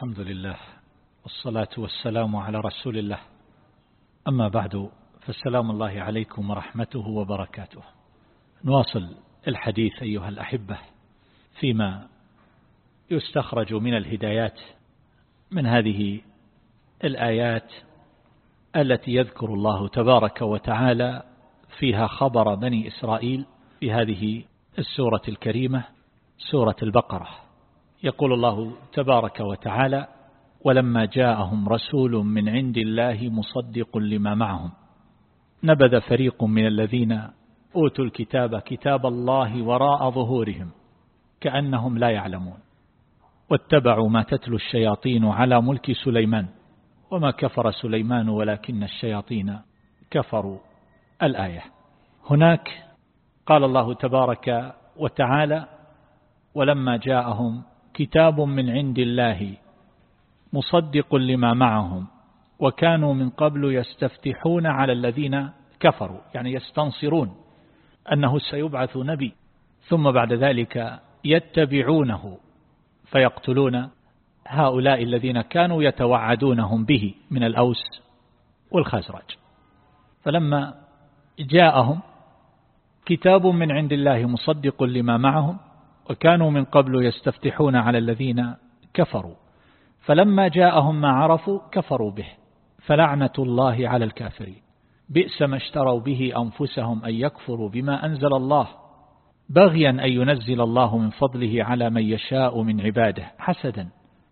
الحمد لله والصلاة والسلام على رسول الله. أما بعد فالسلام الله عليكم ورحمته وبركاته. نواصل الحديث أيها الأحبة فيما يستخرج من الهدايات من هذه الآيات التي يذكر الله تبارك وتعالى فيها خبر بني إسرائيل في هذه السورة الكريمة سورة البقرة. يقول الله تبارك وتعالى ولما جاءهم رسول من عند الله مصدق لما معهم نبذ فريق من الذين أوتوا الكتاب كتاب الله وراء ظهورهم كأنهم لا يعلمون. واتبعوا ما تتلو الشياطين على ملك سليمان وما كفر سليمان ولكن الشياطين كفروا. الآية هناك قال الله تبارك وتعالى ولما جاءهم كتاب من عند الله مصدق لما معهم وكانوا من قبل يستفتحون على الذين كفروا يعني يستنصرون أنه سيبعث نبي ثم بعد ذلك يتبعونه فيقتلون هؤلاء الذين كانوا يتوعدونهم به من الأوس والخزرج. فلما جاءهم كتاب من عند الله مصدق لما معهم وكانوا من قبل يستفتحون على الذين كفروا. فلما جاءهم ما عرفوا كفروا به. فلعنة الله على الكافرين. بئس ما اشتروا به أنفسهم أن يكفروا بما أنزل الله. بغيا أن ينزل الله من فضله على من يشاء من عباده. حسدا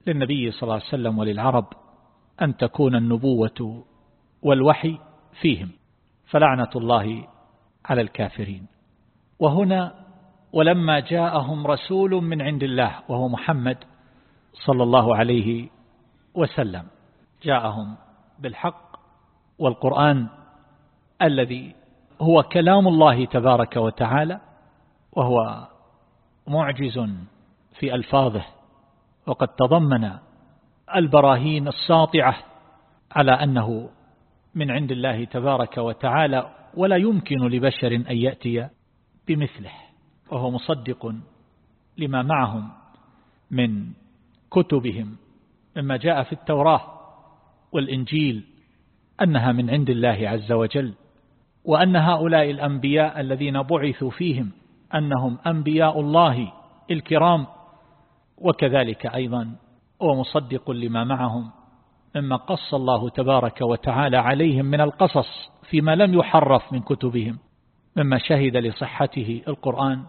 للنبي صلى الله عليه وسلم وللعرب أن تكون النبوة والوحي فيهم. فلعنة الله على الكافرين. وهنا ولما جاءهم رسول من عند الله وهو محمد صلى الله عليه وسلم. جاءهم بالحق والقرآن الذي هو كلام الله تبارك وتعالى وهو معجز في ألفاظه وقد تضمن البراهين الساطعة على أنه من عند الله تبارك وتعالى ولا يمكن لبشر أن يأتي بمثله. وهو مصدق لما معهم من كتبهم مما جاء في التوراة والإنجيل أنها من عند الله عز وجل وأن هؤلاء الأنبياء الذين بعثوا فيهم أنهم أنبياء الله الكرام وكذلك أيضا هو مصدق لما معهم مما قص الله تبارك وتعالى عليهم من القصص فيما لم يحرف من كتبهم مما شهد لصحته القرآن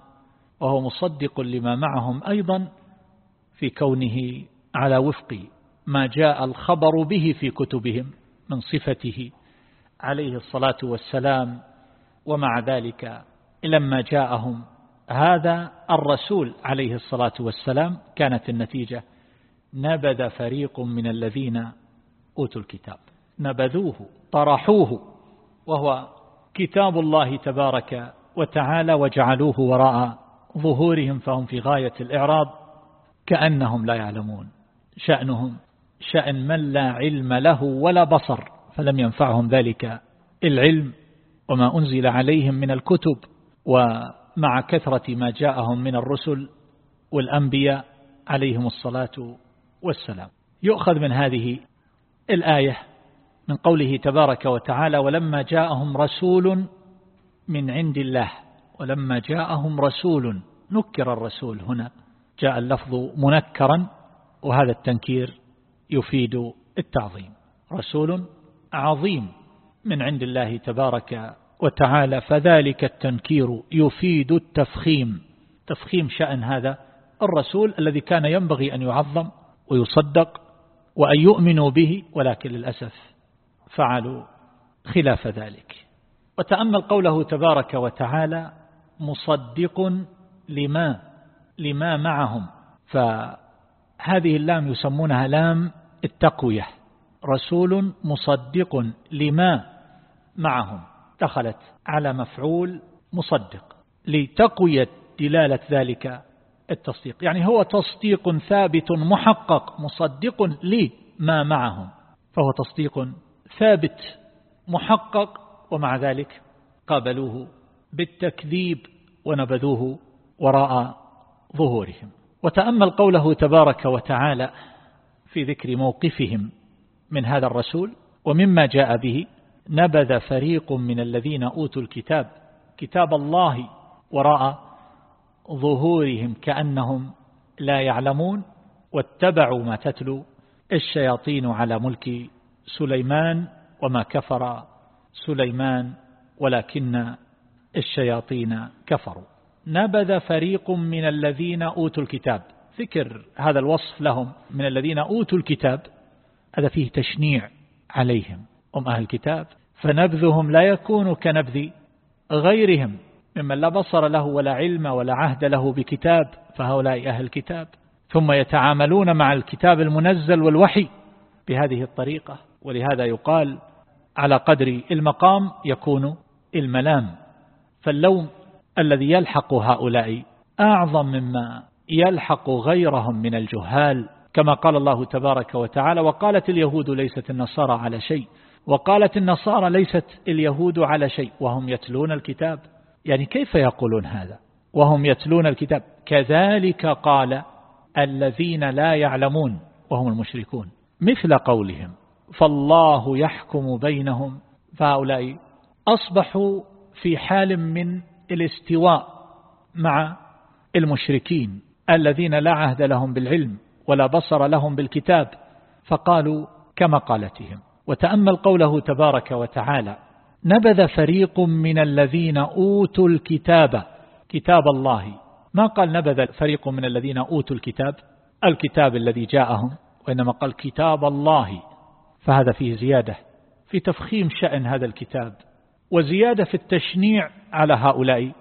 وهو مصدق لما معهم أيضا في كونه على وفق ما جاء الخبر به في كتبهم من صفته عليه الصلاة والسلام. ومع ذلك لما جاءهم هذا الرسول عليه الصلاة والسلام كانت النتيجة نبذ فريق من الذين أوتوا الكتاب نبذوه طرحوه وهو كتاب الله تبارك وتعالى وجعلوه وراء ظهورهم فهم في غاية الإعراض كأنهم لا يعلمون. شأنهم شأن من لا علم له ولا بصر فلم ينفعهم ذلك. العلم وما أنزل عليهم من الكتب ومع كثرة ما جاءهم من الرسل والأنبياء عليهم الصلاة والسلام. يؤخذ من هذه الآية من قوله تبارك وتعالى ولما جاءهم رسول من عند الله ولما جاءهم رسول نكر الرسول هنا جاء اللفظ منكرا وهذا التنكير يفيد التعظيم. رسول عظيم من عند الله تبارك وتعالى فذلك التنكير يفيد التفخيم. تفخيم شأن هذا الرسول الذي كان ينبغي أن يعظم ويصدق وأن يؤمنوا به ولكن للأسف فعلوا خلاف ذلك. وتأمل قوله تبارك وتعالى مصدق لما لما معهم. فهذه اللام يسمونها لام التقوية. رسول مصدق لما معهم. دخلت على مفعول مصدق لتقوية دلالة ذلك التصديق. يعني هو تصديق ثابت محقق مصدق لما معهم. فهو تصديق ثابت محقق ومع ذلك قابلوه بالتكذيب ونبذوه وراء ظهورهم. وتأمل قوله تبارك وتعالى في ذكر موقفهم من هذا الرسول ومما جاء به نبذ فريق من الذين أوتوا الكتاب كتاب الله وراء ظهورهم كأنهم لا يعلمون واتبعوا ما تتلو الشياطين على ملك سليمان وما كفر سليمان ولكن الشياطين كفروا. نبذ فريق من الذين أوتوا الكتاب. ذكر هذا الوصف لهم. من الذين أوتوا الكتاب هذا فيه تشنيع عليهم. هم أهل الكتاب. فنبذهم لا يكون كنبذ غيرهم. ممن لا بصر له ولا علم ولا عهد له بكتاب فهؤلاء أهل الكتاب. ثم يتعاملون مع الكتاب المنزل والوحي بهذه الطريقة. ولهذا يقال على قدر المقام يكون الملام. فاللوم الذي يلحق هؤلاء أعظم مما يلحق غيرهم من الجهال كما قال الله تبارك وتعالى وقالت اليهود ليست النصارى على شيء وقالت النصارى ليست اليهود على شيء وهم يتلون الكتاب. يعني كيف يقولون هذا؟ وهم يتلون الكتاب. كذلك قال الذين لا يعلمون وهم المشركون. مثل قولهم فالله يحكم بينهم. فهؤلاء أصبحوا في حال من الاستواء مع المشركين الذين لا عهد لهم بالعلم ولا بصر لهم بالكتاب فقالوا كما قالتهم. وتأمل قوله تبارك وتعالى نبذ فريق من الذين أوتوا الكتاب. كتاب الله. ما قال نبذ فريق من الذين أوتوا الكتاب؟ الكتاب الذي جاءهم وإنما قال كتاب الله. فهذا فيه زيادة في تفخيم شأن هذا الكتاب. وزيادة في التشنيع على هؤلاء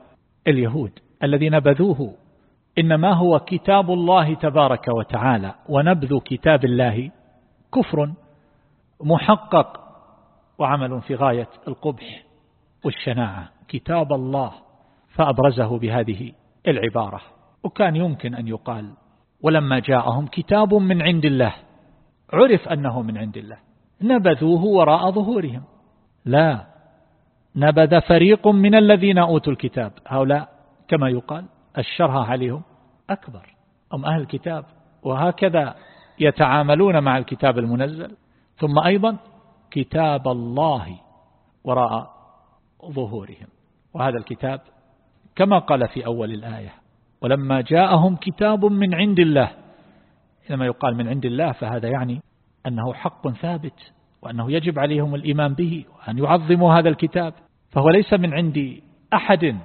اليهود الذين نبذوه إنما هو كتاب الله تبارك وتعالى ونبذ كتاب الله كفر محقق وعمل في غاية القبح والشناعة. كتاب الله فأبرزه بهذه العبارة. وكان يمكن أن يقال ولما جاءهم كتاب من عند الله عرف أنه من عند الله نبذوه وراء ظهورهم. لا نبذ فريق من الذين أوتوا الكتاب. هؤلاء كما يقال الشرها عليهم أكبر. هم أهل الكتاب. وهكذا يتعاملون مع الكتاب المنزل. ثم أيضا كتاب الله وراء ظهورهم. وهذا الكتاب كما قال في أول الآية ولما جاءهم كتاب من عند الله لما يقال من عند الله فهذا يعني أنه حق ثابت وأنه يجب عليهم الإيمان به وأن يعظموا هذا الكتاب. فهو ليس من عند أحد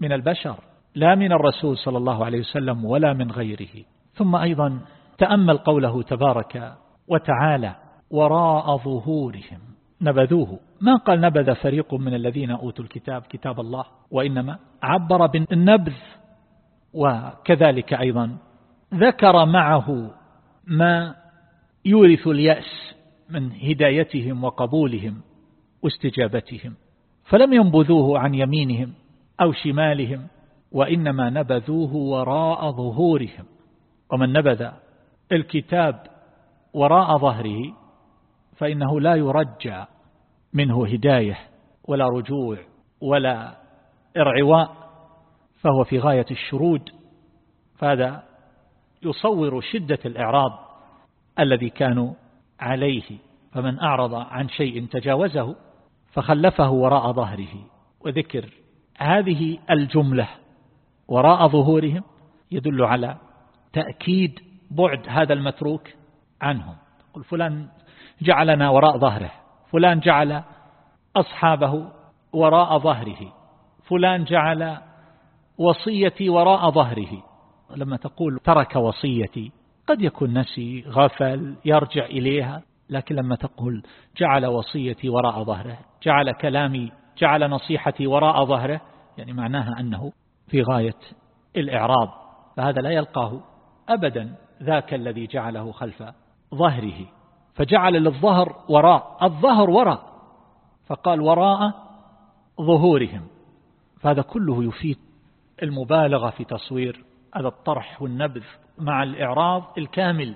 من البشر لا من الرسول صلى الله عليه وسلم ولا من غيره. ثم أيضا تأمل قوله تبارك وتعالى وراء ظهورهم نبذوه. ما قال نبذ فريق من الذين أوتوا الكتاب كتاب الله؟ وإنما عبر بالنبذ. وكذلك أيضا ذكر معه ما يورث اليأس من هدايتهم وقبولهم واستجابتهم. فلم ينبذوه عن يمينهم أو شمالهم وإنما نبذوه وراء ظهورهم. ومن نبذ الكتاب وراء ظهره فإنه لا يرجى منه هداية ولا رجوع ولا إرعواء فهو في غاية الشرود. فهذا يصور شدة الإعراض الذي كانوا عليه. فمن أعرض عن شيء تجاوزه فخلفه وراء ظهره. وذكر هذه الجملة وراء ظهورهم يدل على تأكيد بعد هذا المتروك عنهم. قل فلان جعلنا وراء ظهره فلان جعل أصحابه وراء ظهره فلان جعل وصيتي وراء ظهره. لما تقول ترك وصيتي قد يكون نسي غفل يرجع إليها. لكن لما تقول جعل وصيتي وراء ظهره جعل كلامي جعل نصيحتي وراء ظهره يعني معناها أنه في غاية الإعراض فهذا لا يلقاه أبدا ذاك الذي جعله خلف ظهره. فجعل للظهر وراء الظهر وراء فقال وراء ظهورهم. فهذا كله يفيد المبالغة في تصوير هذا الطرح والنبذ مع الإعراض الكامل.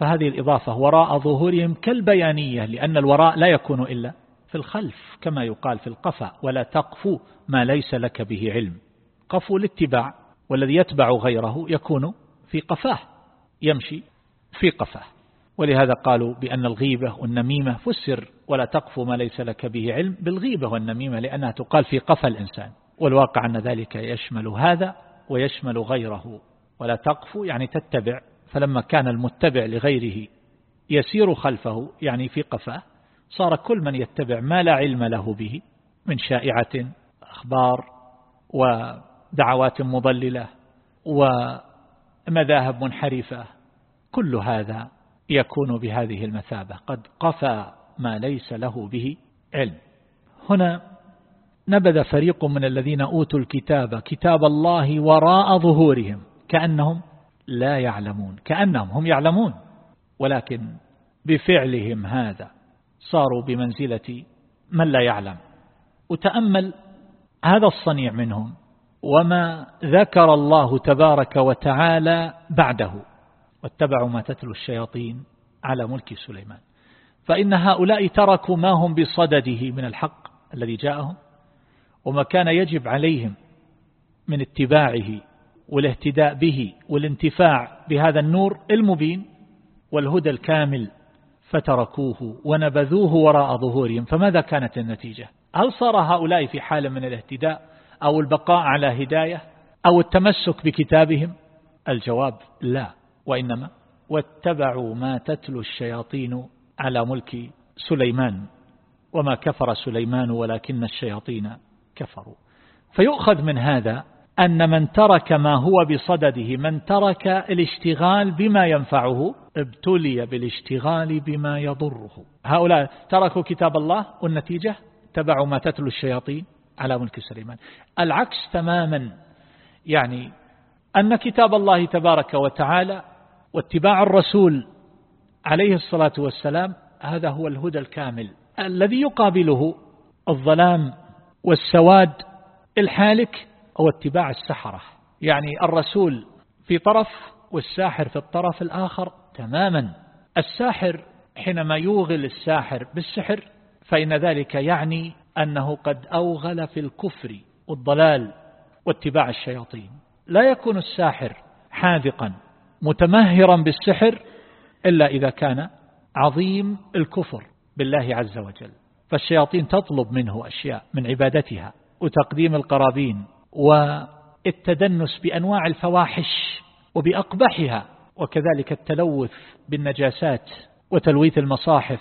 فهذه الإضافة وراء ظهورهم كالبيانية لأن الوراء لا يكون إلا في الخلف كما يقال في القفا ولا تقفو ما ليس لك به علم. قفو الاتباع والذي يتبع غيره يكون في قفاه يمشي في قفاه. ولهذا قالوا بأن الغيبة والنميمة فسر ولا تقف ما ليس لك به علم بالغيبة والنميمة لأنها تقال في قفى الإنسان. والواقع أن ذلك يشمل هذا ويشمل غيره. ولا تقف يعني تتبع فلما كان المتبع لغيره يسير خلفه يعني في قفاه صار كل من يتبع ما لا علم له به من شائعة أخبار ودعوات مضللة ومذاهب منحرفة كل هذا يكون بهذه المثابة. قد قفى ما ليس له به علم. هنا نبذ فريق من الذين أوتوا الكتاب كتاب الله وراء ظهورهم كأنهم لا يعلمون كأنهم هم يعلمون ولكن بفعلهم هذا صاروا بمنزلة من لا يعلم. وتأمل هذا الصنيع منهم وما ذكر الله تبارك وتعالى بعده واتبعوا ما تتلو الشياطين على ملك سليمان. فإن هؤلاء تركوا ما هم بصدده من الحق الذي جاءهم وما كان يجب عليهم من اتباعه والاهتداء به والانتفاع بهذا النور المبين والهدى الكامل فتركوه ونبذوه وراء ظهورهم. فماذا كانت النتيجة؟ هل صار هؤلاء في حالة من الاهتداء أو البقاء على هداية أو التمسك بكتابهم؟ الجواب لا وإنما واتبعوا ما تتلو الشياطين على ملك سليمان. وما كفر سليمان ولكن الشياطين كفروا. فيؤخذ من هذا أن من ترك ما هو بصدده من ترك الاشتغال بما ينفعه ابتلي بالاشتغال بما يضره. هؤلاء تركوا كتاب الله والنتيجة؟ تبعوا ما تتلو الشياطين على ملك سليمان. العكس تماما. يعني أن كتاب الله تبارك وتعالى واتباع الرسول عليه الصلاة والسلام هذا هو الهدى الكامل. الذي يقابله الظلام والسواد الحالك أو اتباع السحرة. يعني الرسول في طرف والساحر في الطرف الآخر تماما. الساحر حينما يوغل الساحر بالسحر فإن ذلك يعني أنه قد أوغل في الكفر والضلال واتباع الشياطين. لا يكون الساحر حاذقا متمهرا بالسحر إلا إذا كان عظيم الكفر بالله عز وجل. فالشياطين تطلب منه أشياء من عبادتها وتقديم القرابين والتدنس بأنواع الفواحش وبأقبحها وكذلك التلوث بالنجاسات وتلويث المصاحف.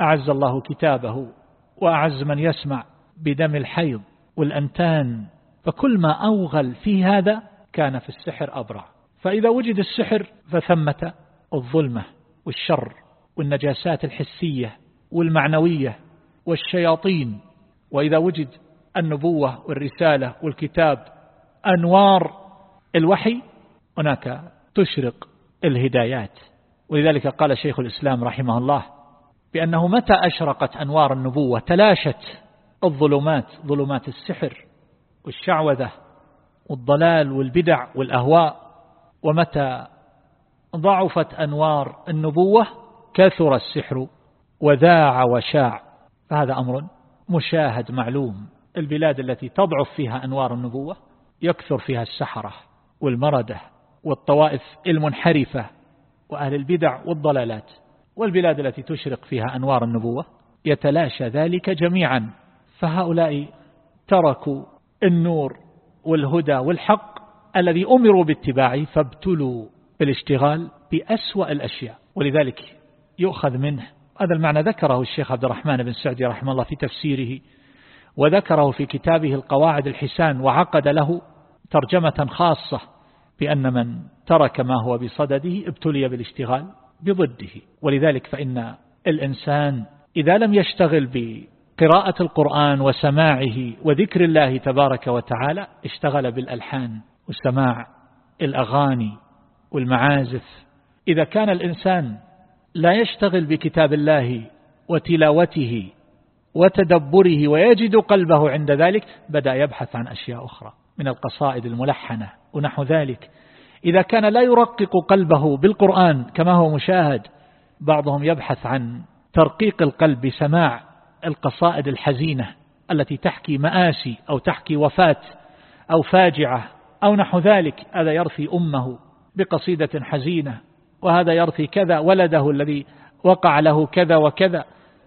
أعز الله كتابه وأعز من يسمع بدم الحيض والأنتان فكل ما أوغل في هذا كان في السحر أبرع. فإذا وجد السحر فثمة الظلمة والشر والنجاسات الحسية والمعنوية والشياطين وإذا وجد النبوة والرسالة والكتاب أنوار الوحي هناك تشرق الهدايات. ولذلك قال شيخ الإسلام رحمه الله بأنه متى أشرقت أنوار النبوة؟ تلاشت الظلمات ظلمات السحر والشعوذة والضلال والبدع والأهواء. ومتى ضعفت أنوار النبوة؟ كثر السحر وذاع وشاع. فهذا أمر مشاهد معلوم. البلاد التي تضعف فيها أنوار النبوة يكثر فيها السحرة والمردة والطوائف المنحرفة وأهل البدع والضلالات والبلاد التي تشرق فيها أنوار النبوة يتلاشى ذلك جميعا. فهؤلاء تركوا النور والهدى والحق الذي أمروا باتباعه فابتلوا بالاشتغال بأسوأ الأشياء. ولذلك يؤخذ منه هذا المعنى ذكره الشيخ عبد الرحمن بن سعدي رحمه الله في تفسيره وذكره في كتابه القواعد الحسان وعقد له ترجمة خاصة بأن من ترك ما هو بصدده ابتلي بالاشتغال بضده. ولذلك فإن الإنسان إذا لم يشتغل بقراءة القرآن وسماعه وذكر الله تبارك وتعالى اشتغل بالألحان وسماع الأغاني والمعازف. إذا كان الإنسان لا يشتغل بكتاب الله وتلاوته وتدبره ويجد قلبه عند ذلك بدأ يبحث عن أشياء أخرى من القصائد الملحنة ونحو ذلك. إذا كان لا يرقق قلبه بالقرآن كما هو مشاهد بعضهم يبحث عن ترقيق القلب بسماع القصائد الحزينة التي تحكي مآسي أو تحكي وفاة أو فاجعة أو نحو ذلك. هذا يرثي أمه بقصيدة حزينة وهذا يرثي كذا ولده الذي وقع له كذا وكذا.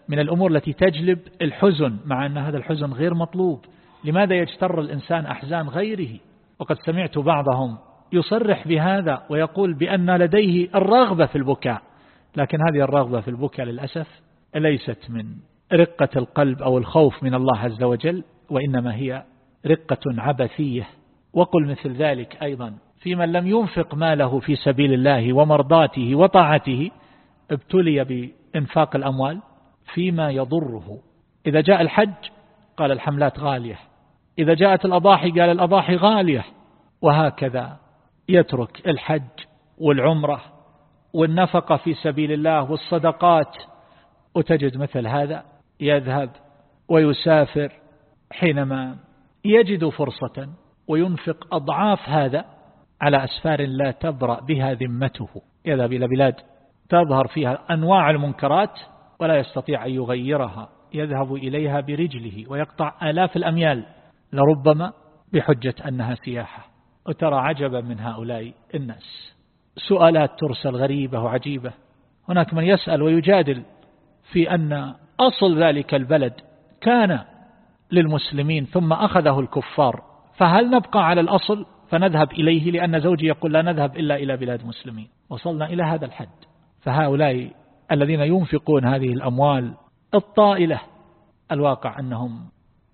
من الأمور التي تجلب الحزن مع أن هذا الحزن غير مطلوب. لماذا يجتر الإنسان أحزان غيره؟ وقد سمعت بعضهم يصرح بهذا ويقول بأن لديه الرغبة في البكاء. لكن هذه الرغبة في البكاء للأسف ليست من رقة القلب أو الخوف من الله عز وجل وإنما هي رقة عبثية. وقل مثل ذلك أيضا في من لم ينفق ماله في سبيل الله ومرضاته وطاعته ابتلي بإنفاق الأموال. فيما يضره. إذا جاء الحج قال الحملات غالية. إذا جاءت الأضاحي قال الأضاحي غالية. وهكذا يترك الحج والعمرة والنفقة في سبيل الله والصدقات. وتجد مثل هذا يذهب ويسافر حينما يجد فرصة وينفق أضعاف هذا على أسفار لا تبرأ بها ذمته. يذهب إلى بلاد تظهر فيها أنواع المنكرات ولا يستطيع أن يغيرها يذهب إليها برجله ويقطع آلاف الأميال. لربما بحجة أنها سياحة. وترى عجبا من هؤلاء الناس. سؤالات ترسل غريبة وعجيبة. هناك من يسأل ويجادل في أن أصل ذلك البلد كان للمسلمين ثم أخذه الكفار. فهل نبقى على الأصل؟ فنذهب إليه لأن زوجي يقول لا نذهب إلا إلى بلاد مسلمين. وصلنا إلى هذا الحد. فهؤلاء الذين ينفقون هذه الأموال الطائلة. الواقع أنهم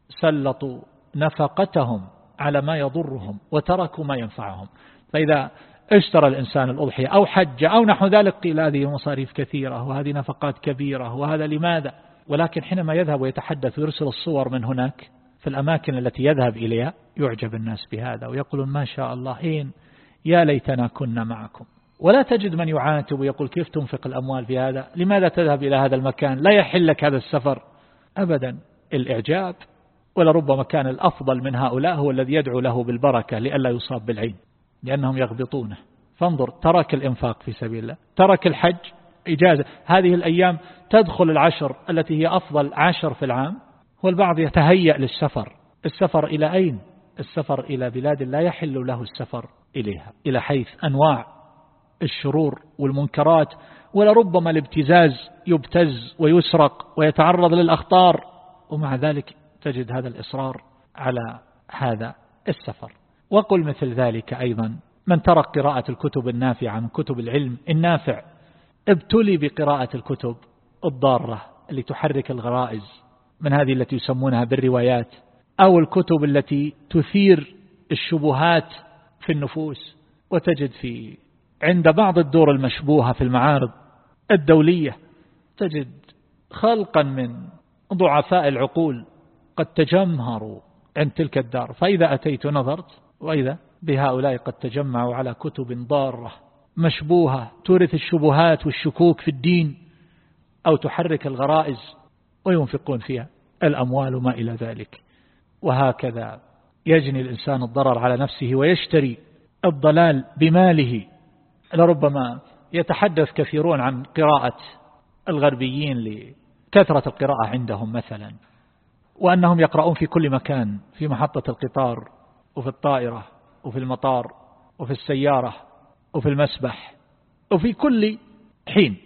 سلطوا نفقتهم على ما يضرهم وتركوا ما ينفعهم. فإذا اشترى الإنسان الأضحية أو حج أو نحو ذلك قيل هذه مصاريف كثيرة وهذه نفقات كبيرة وهذا لماذا؟ ولكن حينما يذهب ويتحدث ويرسل الصور من هناك في الأماكن التي يذهب إليها يعجب الناس بهذا ويقولون ما شاء الله إين يا ليتنا كنا معكم. ولا تجد من يعاتب ويقول كيف تنفق الأموال في هذا؟ لماذا تذهب إلى هذا المكان؟ لا يحل لك هذا السفر أبدا. الإعجاب ولربما كان الأفضل من هؤلاء هو الذي يدعو له بالبركة لئلا يصاب بالعين لأنهم يغبطونه. فانظر ترك الإنفاق في سبيل الله ترك الحج إجازة. هذه الأيام تدخل العشر التي هي أفضل عشر في العام والبعض يتهيأ للسفر. السفر إلى أين؟ السفر إلى بلاد لا يحل له السفر إليها إلى حيث أنواع الشرور والمنكرات ولربما الابتزاز يبتز ويسرق ويتعرض للأخطار ومع ذلك تجد هذا الإصرار على هذا السفر. وقل مثل ذلك أيضا من ترك قراءة الكتب النافعة من كتب العلم النافع ابتلي بقراءة الكتب الضارة اللي تحرك الغرائز من هذه التي يسمونها بالروايات أو الكتب التي تثير الشبهات في النفوس وتجد في عند بعض الدور المشبوهة في المعارض الدولية تجد خلقا من ضعفاء العقول قد تجمهروا عند تلك الدار. فإذا أتيت نظرت وإذا بهؤلاء قد تجمعوا على كتب ضارة مشبوهة تورث الشبهات والشكوك في الدين أو تحرك الغرائز وينفقون فيها الأموال وما إلى ذلك. وهكذا يجني الإنسان الضرر على نفسه ويشتري الضلال بماله لربما يتحدث كثيرون عن قراءة الغربيين لكثرة القراءة عندهم مثلا وأنهم يقرؤون في كل مكان في محطة القطار وفي الطائرة وفي المطار وفي السيارة وفي المسبح وفي كل حين.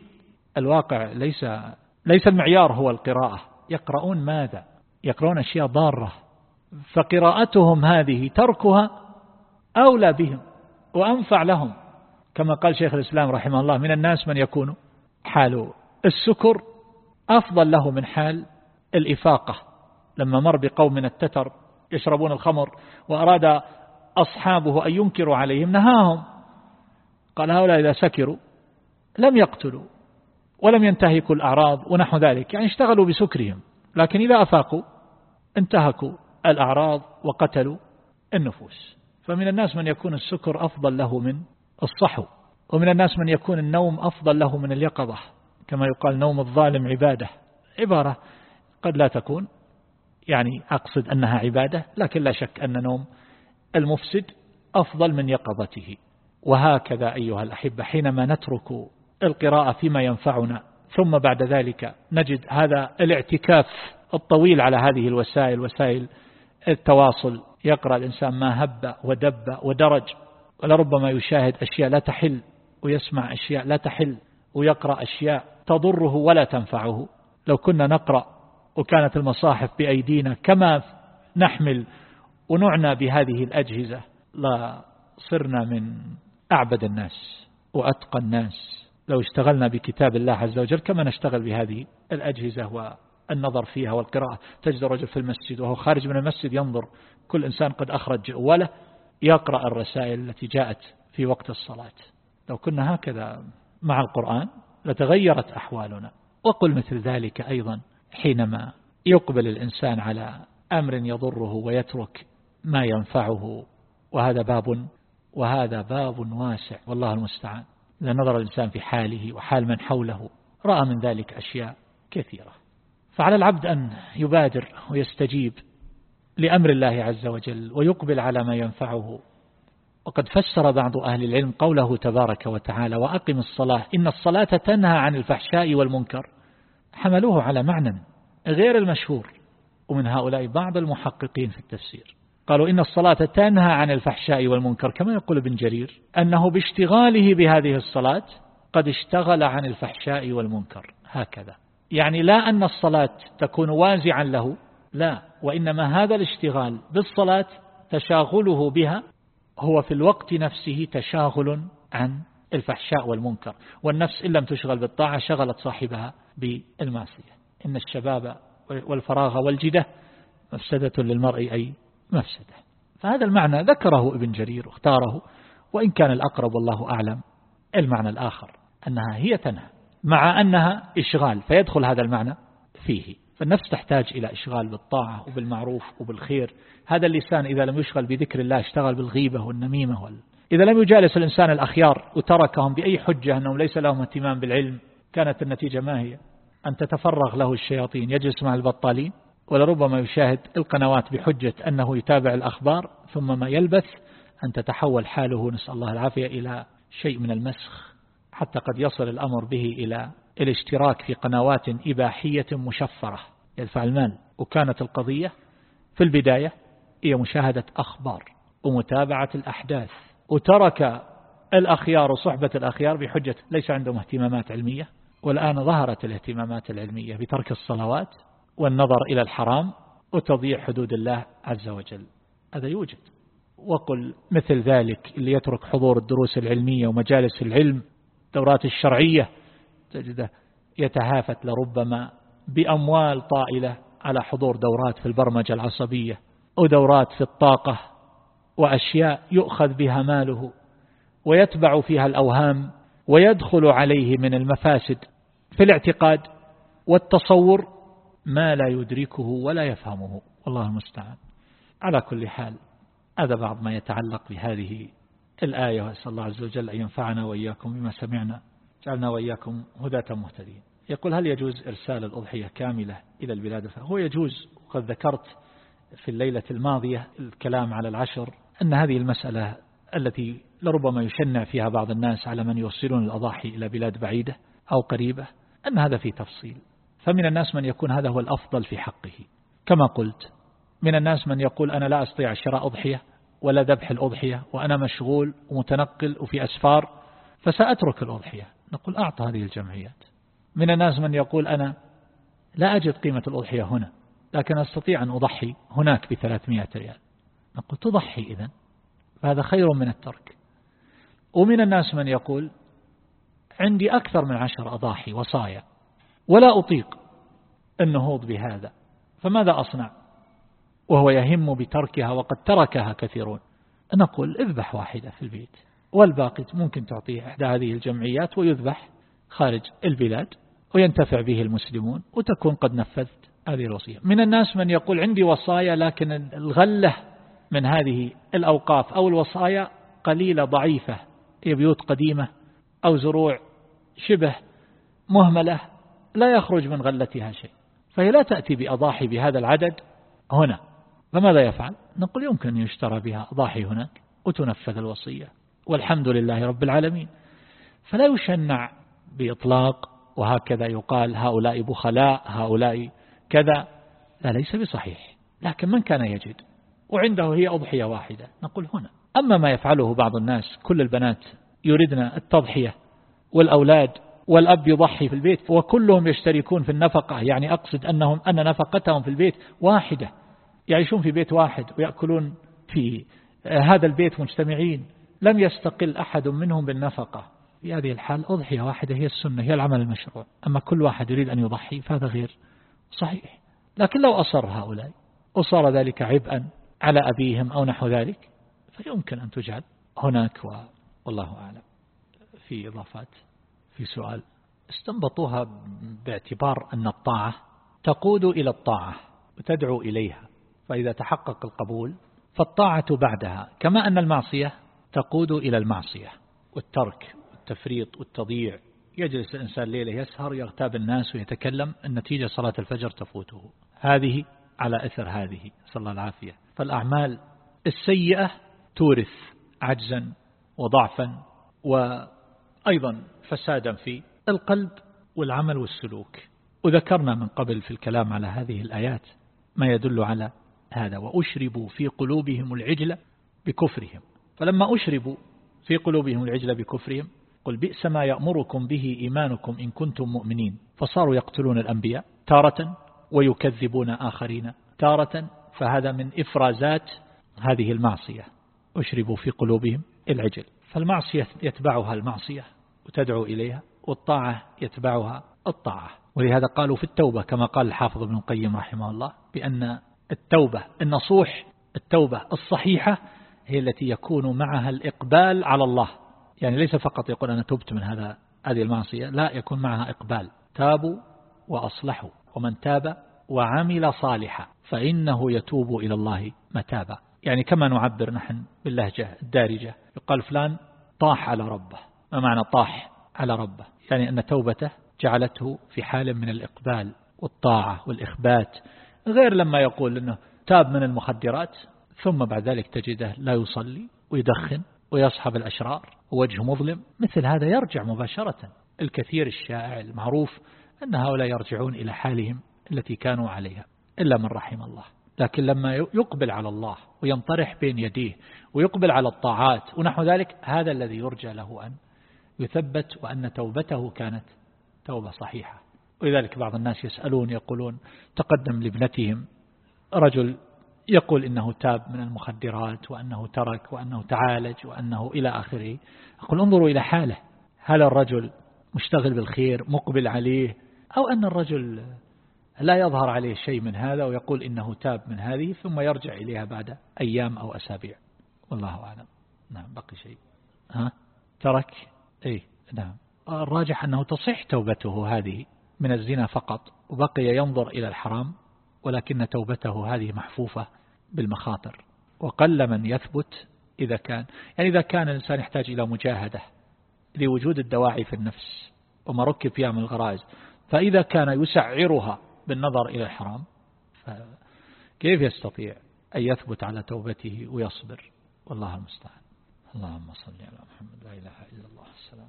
الواقع ليس ليس المعيار هو القراءة. يقرؤون ماذا؟ يقرؤون أشياء ضارة. فقراءتهم هذه تركها أولى بهم وأنفع لهم. كما قال شيخ الإسلام رحمه الله من الناس من يكون حال السكر أفضل له من حال الإفاقة. لما مر بقوم من التتر يشربون الخمر وأراد أصحابه أن ينكروا عليهم نهاهم. قال هؤلاء إذا سكروا لم يقتلوا ولم ينتهكوا الأعراض ونحو ذلك. يعني اشتغلوا بسكرهم لكن إذا أفاقوا انتهكوا الأعراض وقتلوا النفوس. فمن الناس من يكون السكر أفضل له من الصحو. ومن الناس من يكون النوم أفضل له من اليقظة. كما يقال نوم الظالم عبادة. عبارة قد لا تكون يعني أقصد أنها عبادة لكن لا شك أن نوم المفسد أفضل من يقظته. وهكذا أيها الأحبة حينما نترك القراءة فيما ينفعنا ثم بعد ذلك نجد هذا الاعتكاف الطويل على هذه الوسائل وسائل التواصل. يقرأ الإنسان ما هب ودب ودرج. ولربما يشاهد أشياء لا تحل ويسمع أشياء لا تحل ويقرأ أشياء تضره ولا تنفعه. لو كنا نقرأ وكانت المصاحف بأيدينا كما نحمل ونعنى بهذه الأجهزة لا صرنا من أعبد الناس وأتقى الناس. لو اشتغلنا بكتاب الله عز وجل كما نشتغل بهذه الأجهزة والنظر فيها والقراءة. تجد رجل في المسجد وهو خارج من المسجد ينظر. كل إنسان قد أخرج جواله يقرأ الرسائل التي جاءت في وقت الصلاة. لو كنا هكذا مع القرآن لتغيرت أحوالنا. وقل مثل ذلك أيضا حينما يقبل الإنسان على أمر يضره ويترك ما ينفعه. وهذا باب وهذا باب واسع والله المستعان. إذا نظر الإنسان في حاله وحال من حوله رأى من ذلك أشياء كثيرة. فعلى العبد أن يبادر ويستجيب لأمر الله عز وجل ويقبل على ما ينفعه. وقد فسر بعض أهل العلم قوله تبارك وتعالى وأقم الصلاة. إن الصلاة تنهى عن الفحشاء والمنكر. حملوه على معنى غير المشهور ومن هؤلاء بعض المحققين في التفسير. قالوا إن الصلاة تنهى عن الفحشاء والمنكر كما يقول ابن جرير أنه باشتغاله بهذه الصلاة قد اشتغل عن الفحشاء والمنكر. هكذا. يعني لا أن الصلاة تكون وازعا له لا وإنما هذا الاشتغال بالصلاة تشاغله بها هو في الوقت نفسه تشاغل عن الفحشاء والمنكر. والنفس إن لم تشغل بالطاعة شغلت صاحبها بالمعصية. إن الشباب والفراغ والجدة مفسدة للمرء أي مفسدة. فهذا المعنى ذكره ابن جرير واختاره وإن كان الأقرب والله أعلم. المعنى الآخر أنها هي تنهى مع أنها إشغال فيدخل هذا المعنى فيه. فالنفس تحتاج إلى إشغال بالطاعة وبالمعروف وبالخير. هذا اللسان إذا لم يشغل بذكر الله اشتغل بالغيبة والنميمة وال... إذا لم يجالس الإنسان الأخيار وتركهم بأي حجة أنهم ليس لهم اهتمام بالعلم كانت النتيجة ما هي؟ أن تتفرغ له الشياطين. يجلس مع البطالين ولربما يشاهد القنوات بحجة أنه يتابع الأخبار ثم ما يلبث أن تتحول حاله نسأل الله العافية إلى شيء من المسخ حتى قد يصل الأمر به إلى الاشتراك في قنوات إباحية مشفرة يدفع المال وكانت القضية في البداية هي مشاهدة أخبار ومتابعة الأحداث. وترك الأخيار وصحبة الأخيار بحجة ليس عندهم اهتمامات علمية والآن ظهرت الاهتمامات العلمية بترك الصلوات والنظر إلى الحرام وتضيع حدود الله عز وجل. هذا يوجد. وقل مثل ذلك اللي يترك حضور الدروس العلمية ومجالس العلم دورات الشرعية تجده يتهافت لربما بأموال طائلة على حضور دورات في البرمجة العصبية أو دورات في الطاقة وأشياء يؤخذ بها ماله ويتبع فيها الأوهام ويدخل عليه من المفاسد في الاعتقاد والتصور ما لا يدركه ولا يفهمه والله المستعان. على كل حال هذا بعض ما يتعلق بهذه الآية وأسأل الله عز وجل أن ينفعنا وإياكم بما سمعنا. جعلنا وإياكم هداة مهتدين. يقول هل يجوز إرسال الأضحية كاملة إلى البلاد؟ هو يجوز وقد ذكرت في الليلة الماضية الكلام على العشر أن هذه المسألة التي لربما يشنع فيها بعض الناس على من يوصلون الأضاحي إلى بلاد بعيدة أو قريبة أن هذا في تفصيل. فمن الناس من يكون هذا هو الأفضل في حقه. كما قلت من الناس من يقول أنا لا أستطيع شراء أضحية ولا ذبح الأضحية وأنا مشغول ومتنقل وفي أسفار فسأترك الأضحية. نقول أعطى هذه الجمعيات. من الناس من يقول أنا لا أجد قيمة الأضحية هنا لكن أستطيع أن أضحي هناك بثلاثمائة ريال. نقول تضحي إذن فهذا خير من الترك. ومن الناس من يقول عندي أكثر من عشر أضاحي وصايا ولا أطيق النهوض بهذا فماذا أصنع؟ وهو يهم بتركها وقد تركها كثيرون. نقول اذبح واحدة في البيت. والباقي ممكن تعطيه إحدى هذه الجمعيات ويذبح خارج البلاد وينتفع به المسلمون وتكون قد نفذت هذه الوصية. من الناس من يقول عندي وصايا لكن الغلة من هذه الأوقاف أو الوصايا قليلة ضعيفة هي بيوت قديمة أو زروع شبه مهملة لا يخرج من غلتها شيء. فهي لا تأتي بأضاحي بهذا العدد هنا. فماذا يفعل؟ نقول يمكن أن يشترى بها أضاحي هناك وتنفذ الوصية. والحمد لله رب العالمين. فلا يشنع بإطلاق وهكذا يقال هؤلاء بخلاء هؤلاء كذا. لا ليس بصحيح. لكن من كان يجد؟ وعنده هي أضحية واحدة. نقول هنا. أما ما يفعله بعض الناس كل البنات يردن التضحية والأولاد والأب يضحي في البيت وكلهم يشتركون في النفقة. يعني أقصد أنهم أن نفقتهم في البيت واحدة. يعيشون في بيت واحد ويأكلون في هذا البيت مجتمعين. لم يستقل أحد منهم بالنفقة. في هذه الحال أضحية واحدة هي السنة هي العمل المشروع. أما كل واحد يريد أن يضحي فهذا غير صحيح. لكن لو أصر هؤلاء وصار ذلك عبئا على أبيهم أو نحو ذلك فيمكن أن تجعل هناك والله أعلم. في إضافات في سؤال. استنبطوها باعتبار أن الطاعة تقود إلى الطاعة وتدعو إليها. فإذا تحقق القبول فالطاعة بعدها. كما أن المعصية تقود إلى المعصية والترك والتفريط والتضييع. يجلس الإنسان ليلة يسهر يغتاب الناس ويتكلم. النتيجة صلاة الفجر تفوته. هذه على أثر هذه. صلى الله العافية. فالأعمال السيئة تورث عجزا وضعفا وأيضا فسادا في القلب والعمل والسلوك. وذكرنا من قبل في الكلام على هذه الآيات ما يدل على هذا. وأشربوا في قلوبهم العجل بكفرهم. فلما أشربوا في قلوبهم العجل بكفرهم قل بئس ما يأمركم به إيمانكم إن كنتم مؤمنين. فصاروا يقتلون الأنبياء تارة ويكذبون آخرين تارة فهذا من إفرازات هذه المعصية. أشربوا في قلوبهم العجل. فالمعصية يتبعها المعصية وتدعو إليها والطاعة يتبعها الطاعة. ولهذا قالوا في التوبة كما قال الحافظ ابن القيم رحمه الله بأن التوبة النصوح التوبة الصحيحة هي التي يكون معها الإقبال على الله. يعني ليس فقط يقول أنا تبت من هذا هذه المعصية لا يكون معها إقبال. تابوا وأصلحوا. ومن تاب وعمل صالحا فإنه يتوب إلى الله متابا. يعني كما نعبر نحن باللهجة الدارجة. يقال فلان طاح على ربه. ما معنى طاح على ربه؟ يعني أن توبته جعلته في حال من الإقبال والطاعة والإخبات. غير لما يقول أنه تاب من المخدرات ثم بعد ذلك تجده لا يصلي ويدخن ويصحب الأشرار ووجه مظلم. مثل هذا يرجع مباشرة. الكثير الشائع المعروف أن هؤلاء يرجعون إلى حالهم التي كانوا عليها إلا من رحم الله. لكن لما يقبل على الله وينطرح بين يديه ويقبل على الطاعات ونحو ذلك هذا الذي يرجى له أن يثبت وأن توبته كانت توبة صحيحة. ولذلك بعض الناس يسألون يقولون تقدم لابنتهم رجل يقول إنه تاب من المخدرات وأنه ترك وأنه تعالج وأنه إلى آخره. أقول انظروا إلى حاله. هل الرجل مشتغل بالخير مقبل عليه أو أن الرجل لا يظهر عليه شيء من هذا ويقول إنه تاب من هذه ثم يرجع إليها بعد أيام أو أسابيع. والله أعلم. نعم بقي شيء. ها؟ ترك؟ أي نعم. الراجح أنه تصح توبته هذه من الزنا فقط. وبقي ينظر إلى الحرام ولكن توبته هذه محفوفة. بالمخاطر وقل من يثبت إذا كان. يعني إذا كان الإنسان يحتاج إلى مجاهدة لوجود الدواعي في النفس وما ركب فيها من الغرائز فإذا كان يسعرها بالنظر إلى الحرام كيف يستطيع أن يثبت على توبته ويصبر؟ والله المستعان. اللهم صل على محمد. لا إله إلا الله. السلام